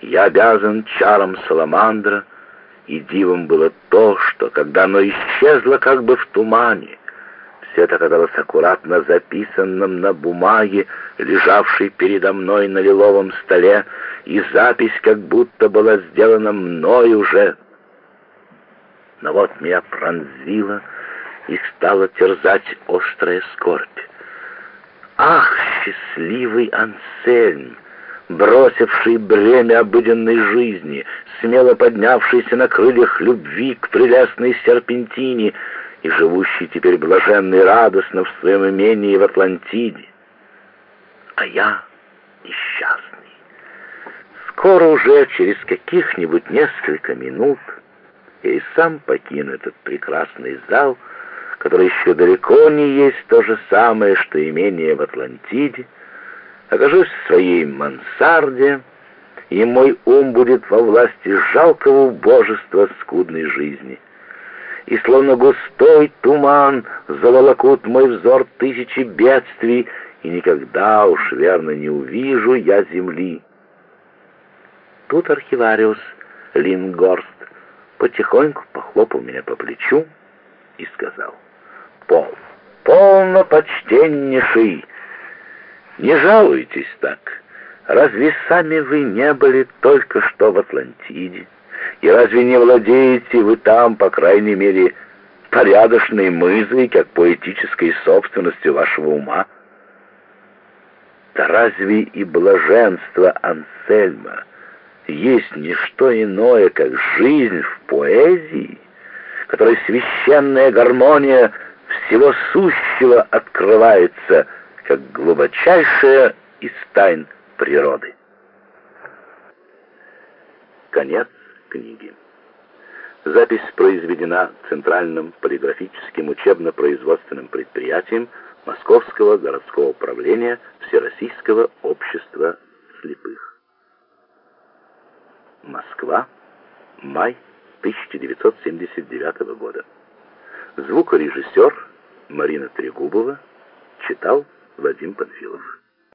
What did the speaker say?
Я обязан чарам Саламандра, и дивом было то, что, когда оно исчезло как бы в тумане, все это оказалось аккуратно записанным на бумаге, лежавшей передо мной на лиловом столе, и запись как будто была сделана мной уже. Но вот меня пронзила и стала терзать острая скорбь. Ах, счастливый Ансельм, бросивший бремя обыденной жизни, смело поднявшийся на крыльях любви к прелестной серпентине и живущий теперь блаженно и радостно в своем имении в Атлантиде. А я несчастный. Скоро уже, через каких-нибудь несколько минут, я и сам покину этот прекрасный зал, который еще далеко не есть то же самое, что имение в Атлантиде, окажусь в своей мансарде, и мой ум будет во власти жалкого убожества скудной жизни. И словно густой туман заволокут мой взор тысячи бедствий, и никогда уж верно не увижу я земли. Тут архивариус Лингорст потихоньку похлопал меня по плечу и сказал — пол. Полно почтеннейший. Не жалуйтесь так. Разве сами вы не были только что в Атлантиде? И разве не владеете вы там, по крайней мере, порядочной мызой, как поэтической собственностью вашего ума? Да разве и блаженство Ансельма есть не что иное, как жизнь в поэзии, которой священная гармония всего сущего открывается, как глубочайшая из тайн природы. Конец книги. Запись произведена Центральным полиграфическим учебно-производственным предприятием Московского городского управления Всероссийского общества слепых. Москва, май 1979 года. Звукорежиссер Марина Трегубова читал Вадим Панфилов.